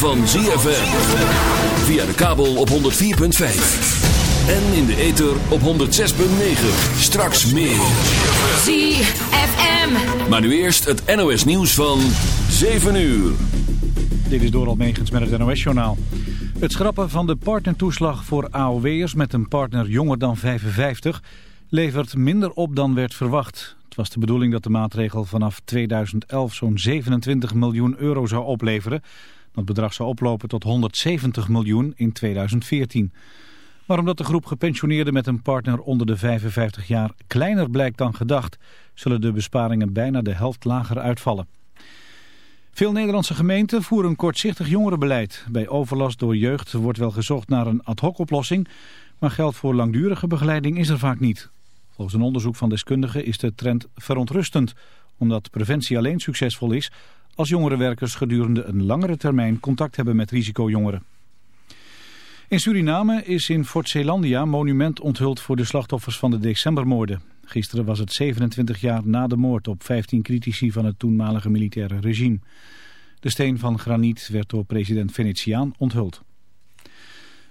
van ZFM. Via de kabel op 104.5. En in de ether op 106.9. Straks meer. ZFM. Maar nu eerst het NOS nieuws van 7 uur. Dit is Dorald Megens met het NOS-journaal. Het schrappen van de partnertoeslag voor AOW'ers met een partner jonger dan 55 levert minder op dan werd verwacht. Het was de bedoeling dat de maatregel vanaf 2011 zo'n 27 miljoen euro zou opleveren. Dat bedrag zou oplopen tot 170 miljoen in 2014. Maar omdat de groep gepensioneerden met een partner onder de 55 jaar kleiner blijkt dan gedacht, zullen de besparingen bijna de helft lager uitvallen. Veel Nederlandse gemeenten voeren een kortzichtig jongerenbeleid. Bij overlast door jeugd wordt wel gezocht naar een ad hoc oplossing, maar geld voor langdurige begeleiding is er vaak niet. Volgens een onderzoek van deskundigen is de trend verontrustend, omdat preventie alleen succesvol is als jongerenwerkers gedurende een langere termijn contact hebben met risicojongeren. In Suriname is in Fort Zeelandia monument onthuld voor de slachtoffers van de decembermoorden. Gisteren was het 27 jaar na de moord op 15 critici van het toenmalige militaire regime. De steen van graniet werd door president Venetiaan onthuld.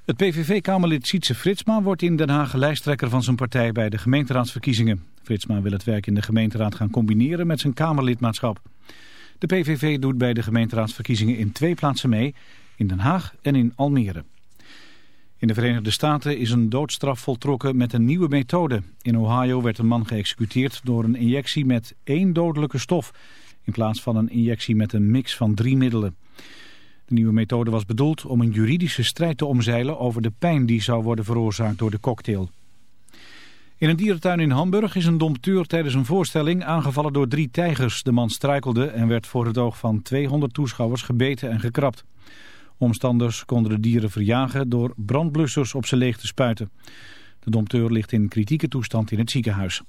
Het PVV-kamerlid Sietse Fritsma wordt in Den Haag lijsttrekker van zijn partij bij de gemeenteraadsverkiezingen. Fritsma wil het werk in de gemeenteraad gaan combineren met zijn kamerlidmaatschap. De PVV doet bij de gemeenteraadsverkiezingen in twee plaatsen mee, in Den Haag en in Almere. In de Verenigde Staten is een doodstraf voltrokken met een nieuwe methode. In Ohio werd een man geëxecuteerd door een injectie met één dodelijke stof... in plaats van een injectie met een mix van drie middelen. De nieuwe methode was bedoeld om een juridische strijd te omzeilen... over de pijn die zou worden veroorzaakt door de cocktail. In een dierentuin in Hamburg is een dompteur tijdens een voorstelling aangevallen door drie tijgers. De man struikelde en werd voor het oog van 200 toeschouwers gebeten en gekrapt. Omstanders konden de dieren verjagen door brandblussers op ze leeg te spuiten. De dompteur ligt in kritieke toestand in het ziekenhuis.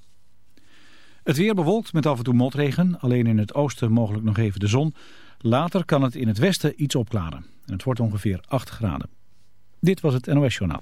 Het weer bewolkt met af en toe motregen, alleen in het oosten mogelijk nog even de zon. Later kan het in het westen iets opklaren. En het wordt ongeveer 8 graden. Dit was het NOS Journaal.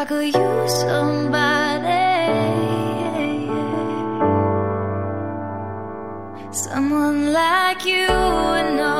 I could use somebody, someone like you and all.